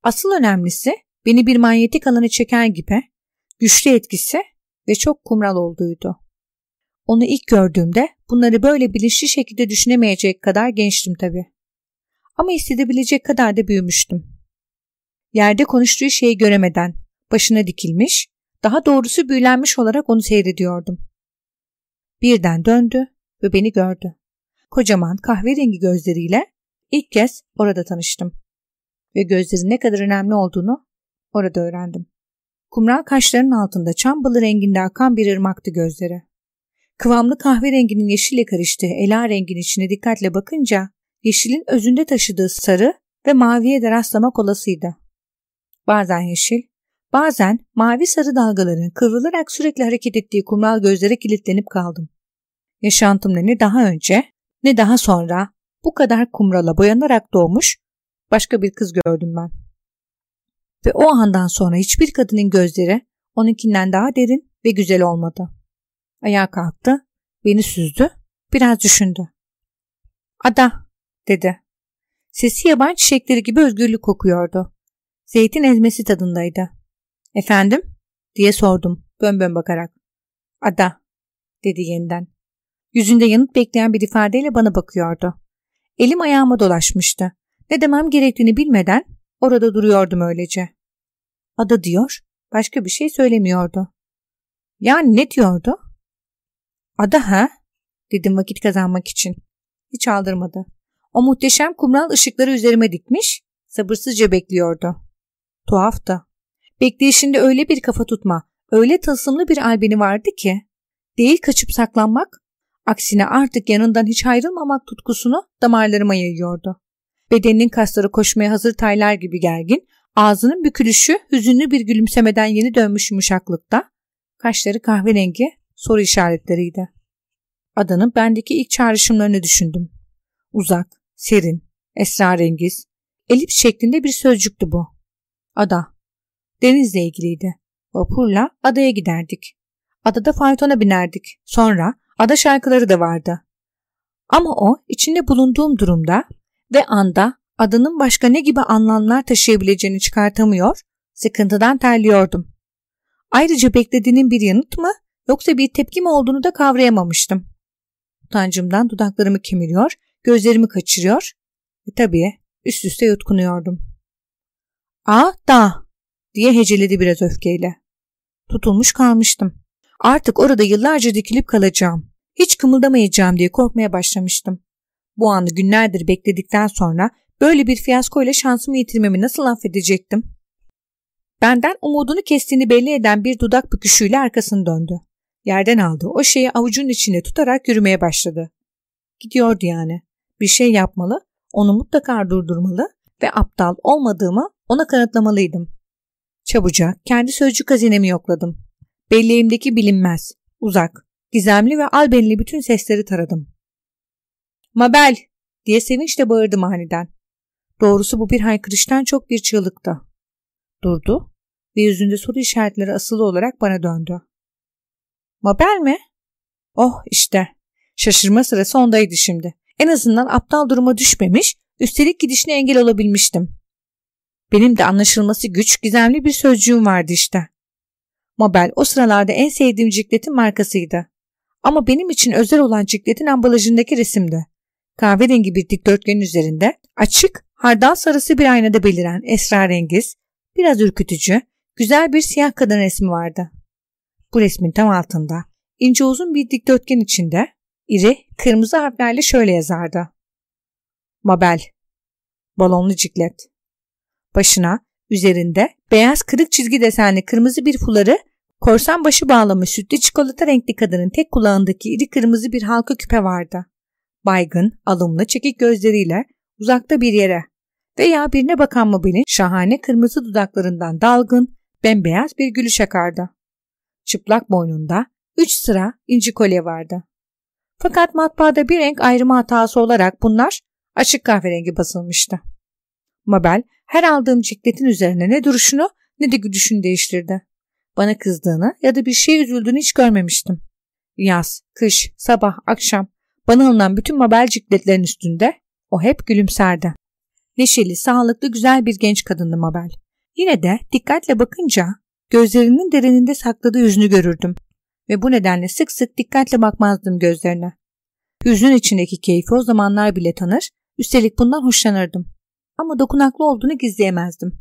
Asıl önemlisi beni bir manyetik alanı çeken gibi güçlü etkisi ve çok kumral olduğuydu. Onu ilk gördüğümde bunları böyle bilinçli şekilde düşünemeyecek kadar gençtim tabii. Ama hissedebilecek kadar da büyümüştüm. Yerde konuştuğu şeyi göremeden başına dikilmiş, daha doğrusu büyülenmiş olarak onu seyrediyordum. Birden döndü ve beni gördü. Kocaman kahverengi gözleriyle ilk kez orada tanıştım. Ve gözlerin ne kadar önemli olduğunu orada öğrendim. Kumral kaşlarının altında çam balı renginde akan bir ırmaktı gözleri. Kıvamlı kahverenginin yeşille karıştığı ela rengin içine dikkatle bakınca yeşilin özünde taşıdığı sarı ve maviye de rastlamak olasıydı. Bazen yeşil, bazen mavi sarı dalgaların kıvrılarak sürekli hareket ettiği kumral gözlere kilitlenip kaldım. Yaşantımda ne daha önce ne daha sonra bu kadar kumrala boyanarak doğmuş başka bir kız gördüm ben. Ve o andan sonra hiçbir kadının gözleri onunkinden daha derin ve güzel olmadı. Ayağa kalktı, beni süzdü, biraz düşündü. Ada, dedi. Sesi yaban çiçekleri gibi özgürlük kokuyordu. Zeytin ezmesi tadındaydı. Efendim? diye sordum bön bön bakarak. Ada, dedi yeniden. Yüzünde yanıt bekleyen bir ifadeyle bana bakıyordu. Elim ayağıma dolaşmıştı. Ne demem gerektiğini bilmeden orada duruyordum öylece. Ada diyor, başka bir şey söylemiyordu. Yani ne diyordu? Ada ha? dedim vakit kazanmak için. Hiç aldırmadı. O muhteşem kumral ışıkları üzerime dikmiş, sabırsızca bekliyordu. Tuhaf da. Bekleyişinde öyle bir kafa tutma, öyle tılsımlı bir albeni vardı ki, değil kaçıp saklanmak, aksine artık yanından hiç ayrılmamak tutkusunu damarlarıma yayıyordu. Bedeninin kasları koşmaya hazır taylar gibi gergin, ağzının bükülüşü hüzünlü bir gülümsemeden yeni dönmüş yumuşaklıkta, kaşları kahverengi soru işaretleriydi. Adanın bendeki ilk çağrışımlarını düşündüm. Uzak, serin, esrarengiz, elips şeklinde bir sözcüktü bu. Ada. Denizle ilgiliydi. Vapurla adaya giderdik. Adada faytona binerdik. Sonra ada şarkıları da vardı. Ama o içinde bulunduğum durumda ve anda adının başka ne gibi anlamlar taşıyabileceğini çıkartamıyor, sıkıntıdan terliyordum. Ayrıca beklediğinin bir yanıt mı yoksa bir tepki mi olduğunu da kavrayamamıştım. Utancımdan dudaklarımı kemiriyor, gözlerimi kaçırıyor ve tabii üst üste yutkunuyordum. ''A da'' diye heceledi biraz öfkeyle. Tutulmuş kalmıştım. Artık orada yıllarca dikilip kalacağım. Hiç kımıldamayacağım diye korkmaya başlamıştım. Bu anı günlerdir bekledikten sonra böyle bir fiyaskoyla şansımı yitirmemi nasıl affedecektim? Benden umudunu kestiğini belli eden bir dudak büküşüyle arkasını döndü. Yerden aldı. O şeyi avucunun içinde tutarak yürümeye başladı. Gidiyordu yani. Bir şey yapmalı, onu mutlaka durdurmalı ve aptal olmadığımı ona kanıtlamalıydım. Çabucak kendi sözcük hazinemi yokladım. Belleğimdeki bilinmez, uzak, gizemli ve albenli bütün sesleri taradım. Mabel diye sevinçle bağırdım aniden. Doğrusu bu bir haykırıştan çok bir çığlıktı. Durdu ve yüzünde soru işaretleri asılı olarak bana döndü. Mabel mi? Oh işte. Şaşırma sırası ondaydı şimdi. En azından aptal duruma düşmemiş, üstelik gidişine engel olabilmiştim. Benim de anlaşılması güç, gizemli bir sözcüğüm vardı işte. Mabel o sıralarda en sevdiğim cikletin markasıydı. Ama benim için özel olan cikletin ambalajındaki resimdi. Kahverengi bir dikdörtgenin üzerinde açık, hardal sarısı bir aynada beliren esrarengiz, biraz ürkütücü, güzel bir siyah kadın resmi vardı. Bu resmin tam altında ince uzun bir dikdörtgen içinde iri kırmızı harflerle şöyle yazardı. Mabel Balonlu ciklet Başına üzerinde beyaz kırık çizgi desenli kırmızı bir fuları korsan başı bağlamış sütlü çikolata renkli kadının tek kulağındaki iri kırmızı bir halka küpe vardı. Baygın, alımlı, çekik gözleriyle uzakta bir yere veya birine bakan Mabel'in şahane kırmızı dudaklarından dalgın, bembeyaz bir gülüş akardı. Çıplak boynunda üç sıra inci kolye vardı. Fakat matbaada bir renk ayrımı hatası olarak bunlar açık kahverengi basılmıştı. Mabel her aldığım cikletin üzerine ne duruşunu ne de güdüşünü değiştirdi. Bana kızdığını ya da bir şey üzüldüğünü hiç görmemiştim. Yaz, kış, sabah, akşam bana alınan bütün Mabel cikletlerin üstünde o hep gülümserdi. Neşeli, sağlıklı, güzel bir genç kadındı Mabel. Yine de dikkatle bakınca gözlerinin derininde sakladığı yüzünü görürdüm ve bu nedenle sık sık dikkatle bakmazdım gözlerine. Yüzünün içindeki keyfi o zamanlar bile tanır, üstelik bundan hoşlanırdım. Ama dokunaklı olduğunu gizleyemezdim.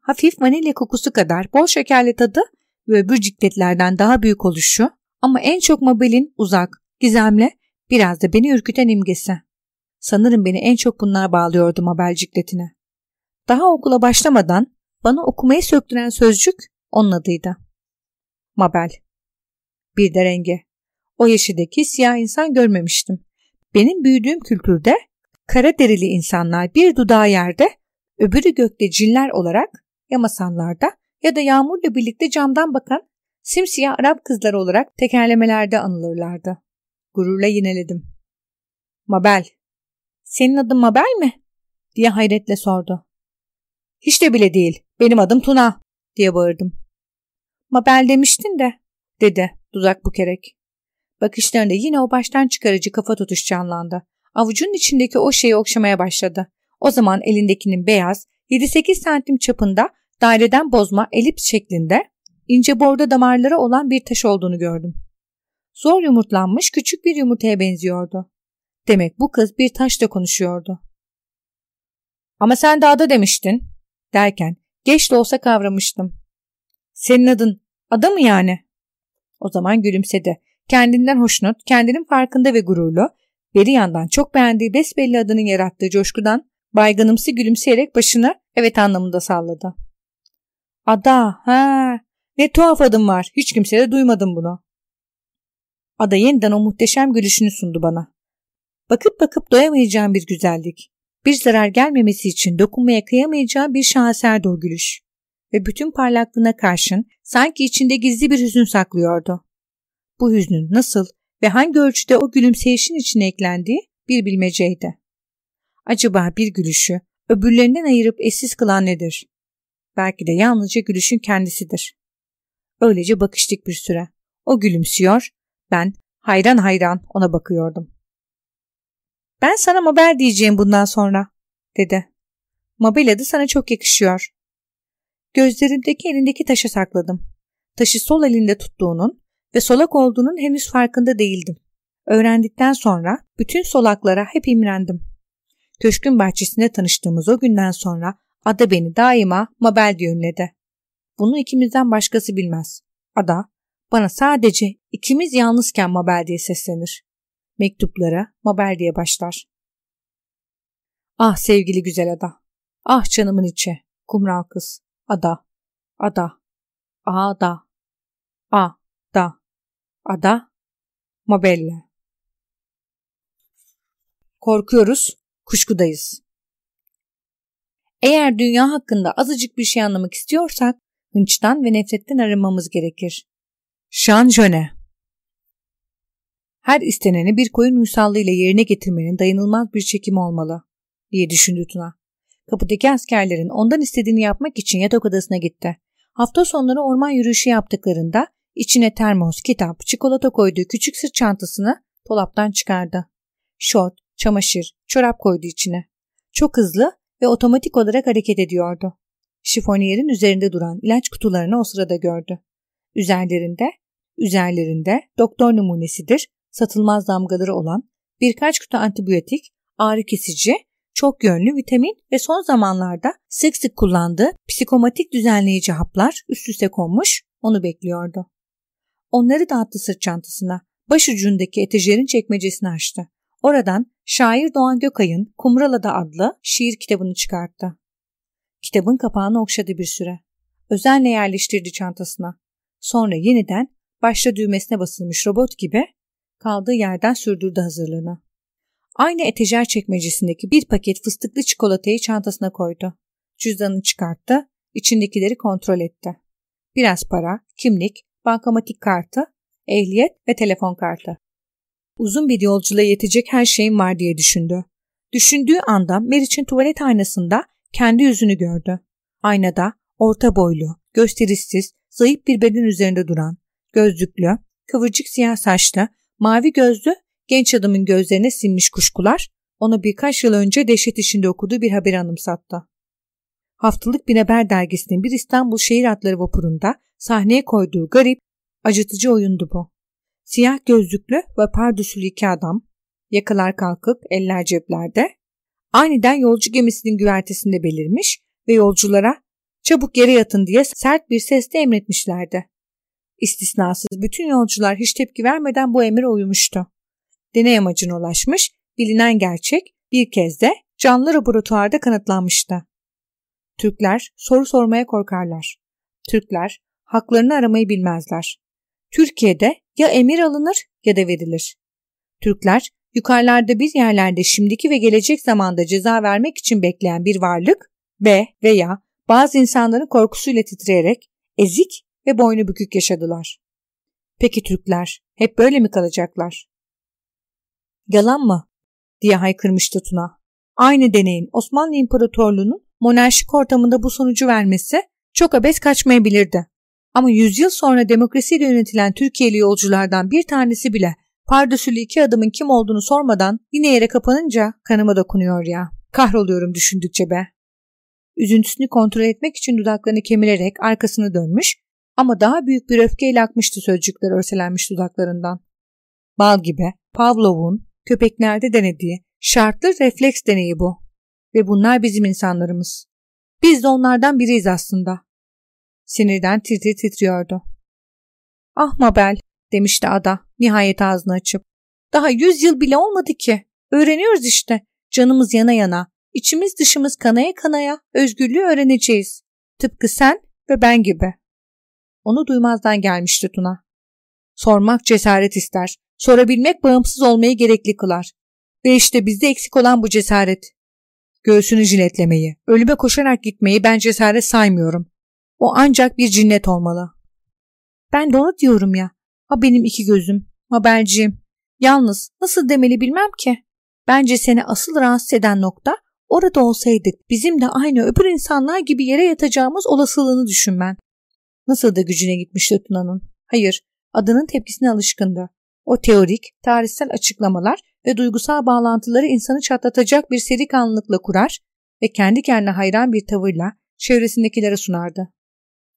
Hafif vanilya kokusu kadar bol şekerli tadı ve öbür cikletlerden daha büyük oluşu ama en çok Mabel'in uzak, gizemli, biraz da beni ürküten imgesi. Sanırım beni en çok bunlar bağlıyordu Mabel cikletine. Daha okula başlamadan bana okumayı söktüren sözcük onun adıydı. Mabel. Bir de rengi. O yeşildeki siyah insan görmemiştim. Benim büyüdüğüm kültürde kara derili insanlar bir dudağı yerde, öbürü gökte ciller olarak ya masallarda ya da yağmurla birlikte camdan bakan simsiyah Arap kızları olarak tekerlemelerde anılırlardı. Gururla yineledim. Mabel. Senin adın Mabel mi? diye hayretle sordu. Hiç de bile değil. Benim adım Tuna diye bağırdım. Mabel demiştin de dedi dudak bukerek. Bakışlarında yine o baştan çıkarıcı kafa tutuş canlandı. Avucunun içindeki o şeyi okşamaya başladı. O zaman elindekinin beyaz, 7-8 santim çapında daireden bozma elips şeklinde ince bordo damarları olan bir taş olduğunu gördüm. Zor yumurtlanmış küçük bir yumurtaya benziyordu. Demek bu kız bir taşla konuşuyordu. Ama sen dağda demiştin derken geç de olsa kavramıştım. Senin adın ada mı yani? O zaman gülümsedi. Kendinden hoşnut, kendinin farkında ve gururlu, beri yandan çok beğendiği besbelli adının yarattığı coşkudan baygınımsı gülümseyerek başını evet anlamında salladı. Ada, ha, ne tuhaf adım var. Hiç kimse de duymadım bunu. Ada yeniden o muhteşem gülüşünü sundu bana. Bakıp bakıp doyamayacağım bir güzellik. Bir zarar gelmemesi için dokunmaya kıyamayacağım bir şaheserdi o gülüş. Ve bütün parlaklığına karşın sanki içinde gizli bir hüzün saklıyordu. Bu hüznün nasıl ve hangi ölçüde o gülümseyişin içine eklendiği bir bilmeceydi. Acaba bir gülüşü öbürlerinden ayırıp eşsiz kılan nedir? Belki de yalnızca gülüşün kendisidir. Öylece bakıştık bir süre. O gülümsüyor, ben hayran hayran ona bakıyordum. Ben sana Mabel diyeceğim bundan sonra, dedi. Mabel adı sana çok yakışıyor. Gözlerimdeki elindeki taşı sakladım. Taşı sol elinde tuttuğunun ve solak olduğunun henüz farkında değildim. Öğrendikten sonra bütün solaklara hep imrendim. Köşkün bahçesinde tanıştığımız o günden sonra Ada beni daima Mabel diye ünledi. Bunu ikimizden başkası bilmez. Ada bana sadece ikimiz yalnızken Mabel diye seslenir. Mektuplara Mabel diye başlar. Ah sevgili güzel Ada. Ah canımın içi. Kumral kız. Ada. Ada. Ada. A. Da. Ada. Mobelle. Korkuyoruz, kuşkudayız. Eğer dünya hakkında azıcık bir şey anlamak istiyorsak, hınçtan ve nefretten arınmamız gerekir. Şan Jöne Her isteneni bir koyun uysallığıyla yerine getirmenin dayanılmaz bir çekimi olmalı, diye düşündü Tuna. Kapıdaki askerlerin ondan istediğini yapmak için yatak odasına gitti. Hafta sonları orman yürüyüşü yaptıklarında içine termos, kitap, çikolata koyduğu küçük sırt çantasını dolaptan çıkardı. Şort, çamaşır, çorap koydu içine. Çok hızlı ve otomatik olarak hareket ediyordu. Şifoniyerin üzerinde duran ilaç kutularını o sırada gördü. Üzerlerinde, üzerlerinde doktor numunesidir, satılmaz damgaları olan birkaç kutu antibiyotik, ağrı kesici, çok yönlü vitamin ve son zamanlarda sık sık kullandığı psikomatik düzenleyici haplar üst üste konmuş onu bekliyordu. Onları dağıttı sırt çantasına. Başucundaki etejerin çekmecesini açtı. Oradan şair Doğan Gökay'ın Kumralada adlı şiir kitabını çıkarttı. Kitabın kapağını okşadı bir süre. Özenle yerleştirdi çantasına. Sonra yeniden başta düğmesine basılmış robot gibi kaldığı yerden sürdürdü hazırlığını. Aynı etejer çekmecesindeki bir paket fıstıklı çikolatayı çantasına koydu. Cüzdanını çıkarttı, içindekileri kontrol etti. Biraz para, kimlik, bankamatik kartı, ehliyet ve telefon kartı. Uzun bir yolculuğa yetecek her şeyim var diye düşündü. Düşündüğü anda Meriç'in tuvalet aynasında kendi yüzünü gördü. Aynada orta boylu, gösterişsiz, zayıf bir beden üzerinde duran, gözlüklü, kıvırcık siyah saçlı, mavi gözlü genç adamın gözlerine sinmiş kuşkular ona birkaç yıl önce dehşet içinde okuduğu bir haber anımsattı. Haftalık bir haber dergisinin bir İstanbul şehir atları vapurunda sahneye koyduğu garip, acıtıcı oyundu bu. Siyah gözlüklü ve pardüsülü iki adam, yakalar kalkık, eller ceplerde, aniden yolcu gemisinin güvertesinde belirmiş ve yolculara çabuk yere yatın diye sert bir sesle emretmişlerdi. İstisnasız bütün yolcular hiç tepki vermeden bu emire uymuştu. Deney amacına ulaşmış, bilinen gerçek bir kez de canlı laboratuvarda kanıtlanmıştı. Türkler soru sormaya korkarlar. Türkler haklarını aramayı bilmezler. Türkiye'de ya emir alınır ya da verilir. Türkler yukarılarda bir yerlerde şimdiki ve gelecek zamanda ceza vermek için bekleyen bir varlık ve veya bazı insanların korkusuyla titreyerek ezik ve boynu bükük yaşadılar. Peki Türkler hep böyle mi kalacaklar? Yalan mı? diye haykırmıştı Tuna. Aynı deneyin Osmanlı İmparatorluğu'nun monarşik ortamında bu sonucu vermesi çok abes kaçmayabilirdi. Ama yüzyıl sonra demokrasiyle yönetilen Türkiye'li yolculardan bir tanesi bile pardösülü iki adamın kim olduğunu sormadan yine yere kapanınca kanıma dokunuyor ya. Kahroluyorum düşündükçe be. Üzüntüsünü kontrol etmek için dudaklarını kemirerek arkasını dönmüş ama daha büyük bir öfkeyle akmıştı sözcükler örselenmiş dudaklarından. Bal gibi Pavlov'un köpeklerde denediği şartlı refleks deneyi bu. Ve bunlar bizim insanlarımız. Biz de onlardan biriyiz aslında. Sinirden titri titriyordu. Ah Mabel demişti Ada nihayet ağzını açıp. Daha yüz yıl bile olmadı ki. Öğreniyoruz işte. Canımız yana yana. içimiz dışımız kanaya kanaya özgürlüğü öğreneceğiz. Tıpkı sen ve ben gibi. Onu duymazdan gelmişti Tuna. Sormak cesaret ister. Sorabilmek bağımsız olmayı gerekli kılar. Ve işte bizde eksik olan bu cesaret. Göğsünü jiletlemeyi, ölüme koşarak gitmeyi ben cesaret saymıyorum. O ancak bir cinnet olmalı. Ben de onu diyorum ya. Ha benim iki gözüm. Ha belciğim. Yalnız nasıl demeli bilmem ki. Bence seni asıl rahatsız eden nokta orada olsaydık bizim de aynı öbür insanlar gibi yere yatacağımız olasılığını düşünmen. Nasıl da gücüne gitmişti Tuna'nın. Hayır, adının tepkisine alışkındı. O teorik, tarihsel açıklamalar ve duygusal bağlantıları insanı çatlatacak bir seri kanlılıkla kurar ve kendi kendine hayran bir tavırla çevresindekilere sunardı.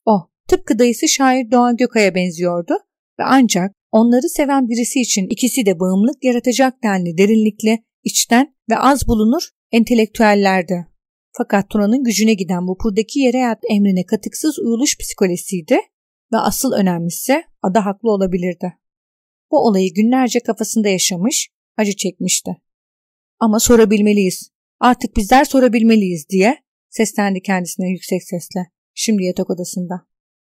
O, tıpkı dayısı şair Doğan Gökay'a benziyordu ve ancak onları seven birisi için ikisi de bağımlılık yaratacak denli derinlikli, içten ve az bulunur entelektüellerdi. Fakat Tuna'nın gücüne giden bu purdaki yere yat emrine katıksız uyuluş psikolojisiydi ve asıl önemlisi ada haklı olabilirdi. Bu olayı günlerce kafasında yaşamış, acı çekmişti. Ama sorabilmeliyiz. Artık bizler sorabilmeliyiz diye seslendi kendisine yüksek sesle. Şimdi yatak odasında.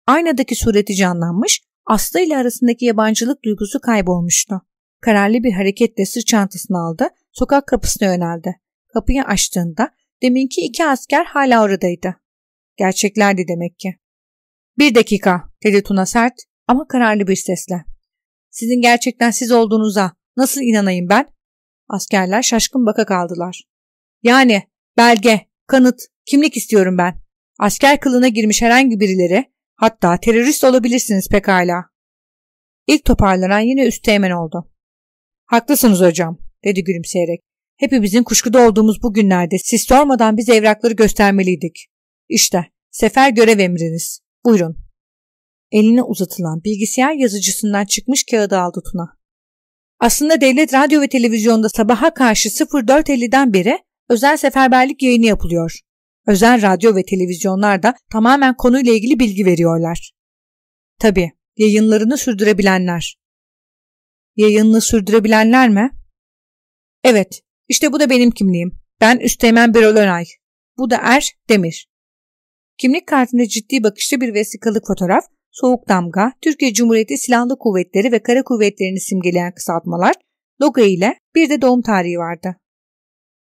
Aynadaki sureti canlanmış, Aslı ile arasındaki yabancılık duygusu kaybolmuştu. Kararlı bir hareketle sırt çantasını aldı, sokak kapısına yöneldi. Kapıyı açtığında deminki iki asker hala oradaydı. Gerçeklerdi demek ki. Bir dakika dedi Tuna sert ama kararlı bir sesle. Sizin gerçekten siz olduğunuza nasıl inanayım ben? Askerler şaşkın baka kaldılar. Yani belge, kanıt, kimlik istiyorum ben. Asker kılığına girmiş herhangi birileri hatta terörist olabilirsiniz pekala. İlk toparlanan yine üsteğmen oldu. Haklısınız hocam dedi gülümseyerek. Hepimizin kuşkuda olduğumuz bu günlerde siz sormadan biz evrakları göstermeliydik. İşte sefer görev emriniz. Buyurun. Eline uzatılan bilgisayar yazıcısından çıkmış kağıdı aldı Tuna. Aslında devlet radyo ve televizyonda sabaha karşı 04.50'den beri özel seferberlik yayını yapılıyor. Özel radyo ve televizyonlar da tamamen konuyla ilgili bilgi veriyorlar. Tabii yayınlarını sürdürebilenler. Yayınını sürdürebilenler mi? Evet, işte bu da benim kimliğim. Ben Üsteğmen Birol Önay. Bu da Er Demir. Kimlik kartında ciddi bakışlı bir vesikalık fotoğraf, soğuk damga, Türkiye Cumhuriyeti Silahlı Kuvvetleri ve Kara Kuvvetleri'ni simgeleyen kısaltmalar, logo ile bir de doğum tarihi vardı.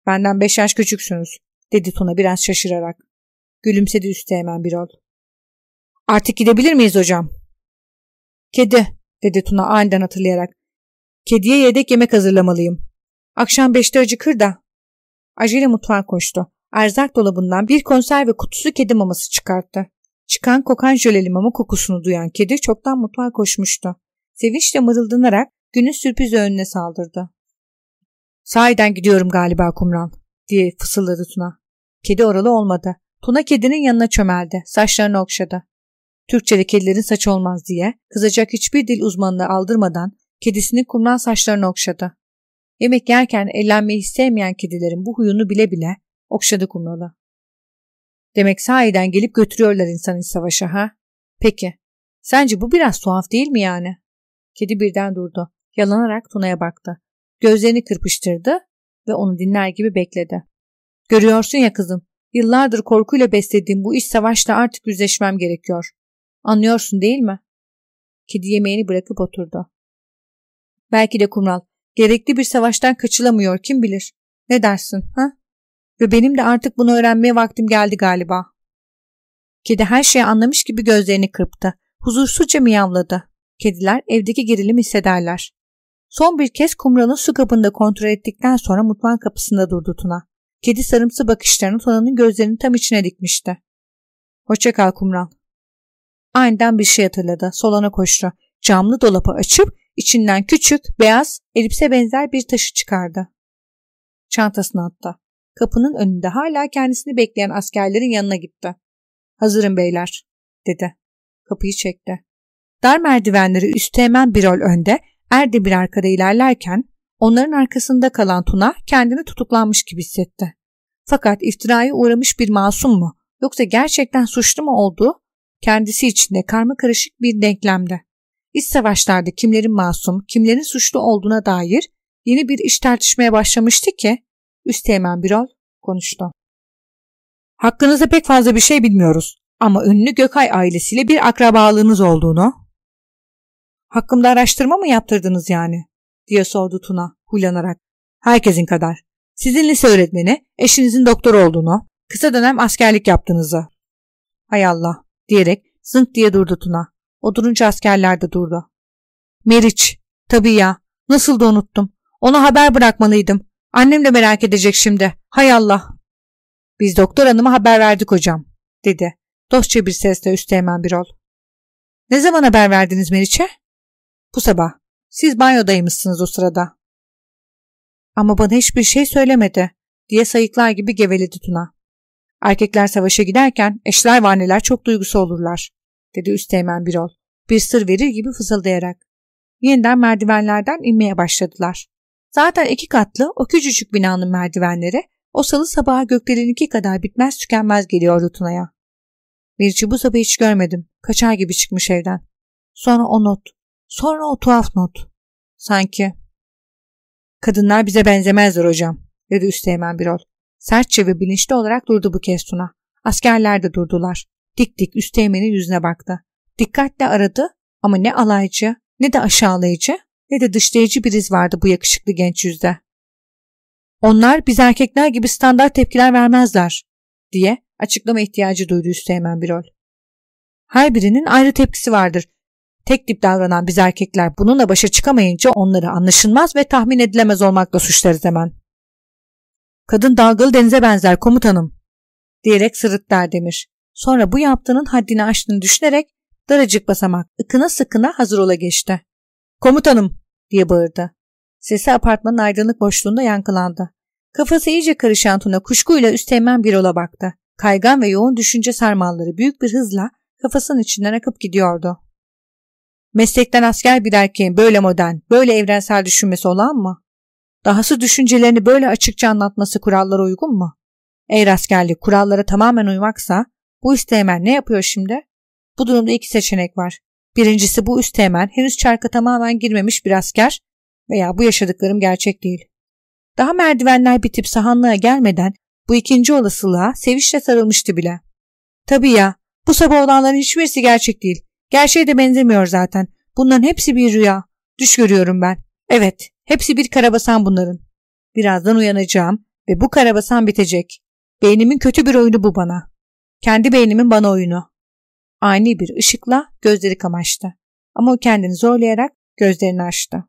Benden beş yaş küçüksünüz, dedi Tuna biraz şaşırarak. Gülümsedi Üsteğmen Birol. Artık gidebilir miyiz hocam? Kedi, dedi Tuna aniden hatırlayarak. Kediye yedek yemek hazırlamalıyım. Akşam beşte acıkır da. Acele mutfağa koştu. Erzak dolabından bir konserve kutusu kedi maması çıkarttı. Çıkan kokan jöleli mama kokusunu duyan kedi çoktan mutfağa koşmuştu. Sevinçle mırıldanarak günün sürpriz önüne saldırdı. Sahiden gidiyorum galiba kumran diye fısıldadı Tuna. Kedi oralı olmadı. Tuna kedinin yanına çömeldi. Saçlarını okşadı. Türkçeli kedilerin saç olmaz diye kızacak hiçbir dil uzmanını aldırmadan kedisinin kumran saçlarını okşadı. Yemek yerken ellenmeyi sevmeyen kedilerin bu huyunu bile bile okşadı kumralı. Demek sahiden gelip götürüyorlar insanı savaşa ha? Peki. Sence bu biraz tuhaf değil mi yani? Kedi birden durdu. Yalanarak Tuna'ya baktı. Gözlerini kırpıştırdı ve onu dinler gibi bekledi. Görüyorsun ya kızım, yıllardır korkuyla beslediğim bu iş savaşla artık yüzleşmem gerekiyor. Anlıyorsun değil mi? Kedi yemeğini bırakıp oturdu. Belki de Kumral, gerekli bir savaştan kaçılamıyor kim bilir. Ne dersin ha? Ve benim de artık bunu öğrenmeye vaktim geldi galiba. Kedi her şeyi anlamış gibi gözlerini kırptı. Huzursuzca miyavladı. Kediler evdeki gerilimi hissederler. Son bir kez kumranın su kabında kontrol ettikten sonra mutfağın kapısında durdu Tuna. Kedi sarımsı bakışlarını Tuna'nın gözlerinin tam içine dikmişti. Hoşça kal kumral. Aniden bir şey hatırladı. Solana koştu. Camlı dolabı açıp içinden küçük, beyaz, elipse benzer bir taşı çıkardı. Çantasına attı. Kapının önünde hala kendisini bekleyen askerlerin yanına gitti. Hazırım beyler, dedi. Kapıyı çekti. Dar merdivenleri üstü hemen bir rol önde, Erdi bir arkada ilerlerken onların arkasında kalan Tuna kendini tutuklanmış gibi hissetti. Fakat iftiraya uğramış bir masum mu yoksa gerçekten suçlu mu olduğu kendisi içinde karma karışık bir denklemde. İç savaşlarda kimlerin masum, kimlerin suçlu olduğuna dair yeni bir iş tartışmaya başlamıştı ki Üsteğmen Birol konuştu. Hakkınızda pek fazla bir şey bilmiyoruz ama ünlü Gökay ailesiyle bir akrabalığınız olduğunu. Hakkımda araştırma mı yaptırdınız yani? diye sordu Tuna huylanarak. Herkesin kadar. Sizin lise öğretmeni, eşinizin doktor olduğunu, kısa dönem askerlik yaptığınızı. Hay Allah diyerek zınk diye durdu Tuna. O durunca askerler de durdu. Meriç, tabii ya, nasıl da unuttum. Ona haber bırakmalıydım. Annem de merak edecek şimdi. Hay Allah. Biz doktor hanıma haber verdik hocam, dedi. Dostça bir sesle Üsteğmen Birol. Ne zaman haber verdiniz Meriç'e? Bu sabah. Siz banyodaymışsınız o sırada. Ama bana hiçbir şey söylemedi, diye sayıklar gibi geveledi Tuna. Erkekler savaşa giderken eşler ve çok duygusu olurlar, dedi Üsteğmen Birol. Bir sır verir gibi fısıldayarak. Yeniden merdivenlerden inmeye başladılar. Zaten iki katlı o küçücük binanın merdivenleri o salı sabahı göklerin iki kadar bitmez tükenmez geliyordu Tuna'ya. Meriç'i bu sabah hiç görmedim. Kaçar gibi çıkmış evden. Sonra o not. Sonra o tuhaf not. Sanki. Kadınlar bize benzemezler hocam, dedi Üsteğmen Birol. Sertçe ve bilinçli olarak durdu bu kez Tuna. Askerler de durdular. dik dik üsteğmenin yüzüne baktı. Dikkatle aradı ama ne alaycı ne de aşağılayıcı ne de dışlayıcı bir iz vardı bu yakışıklı genç yüzde. Onlar biz erkekler gibi standart tepkiler vermezler diye açıklama ihtiyacı duydu Üsteğmen Birol. Her birinin ayrı tepkisi vardır. Tek tip davranan biz erkekler bununla başa çıkamayınca onları anlaşılmaz ve tahmin edilemez olmakla suçlarız hemen. Kadın dalgalı denize benzer komutanım diyerek sırıtlar Demir. Sonra bu yaptığının haddini aştığını düşünerek daracık basamak ıkına sıkına hazır ola geçti. Komutanım diye bağırdı. Sesi apartmanın aydınlık boşluğunda yankılandı. Kafası iyice karışan Tuna kuşkuyla üsteğmen bir ola baktı. Kaygan ve yoğun düşünce sarmalları büyük bir hızla kafasının içinden akıp gidiyordu. Meslekten asker bir erkeğin böyle modern, böyle evrensel düşünmesi olan mı? Dahası düşüncelerini böyle açıkça anlatması kurallara uygun mu? Eğer askerlik kurallara tamamen uymaksa bu üsteğmen ne yapıyor şimdi? Bu durumda iki seçenek var. Birincisi bu üsteğmen henüz çarka tamamen girmemiş bir asker veya bu yaşadıklarım gerçek değil. Daha merdivenler bitip sahanlığa gelmeden bu ikinci olasılığa sevinçle sarılmıştı bile. Tabii ya bu sabah olanların hiçbirisi gerçek değil. Gerçeğe de benzemiyor zaten. Bunların hepsi bir rüya. Düş görüyorum ben. Evet, hepsi bir karabasan bunların. Birazdan uyanacağım ve bu karabasan bitecek. Beynimin kötü bir oyunu bu bana. Kendi beynimin bana oyunu. Ani bir ışıkla gözleri kamaştı. Ama o kendini zorlayarak gözlerini açtı.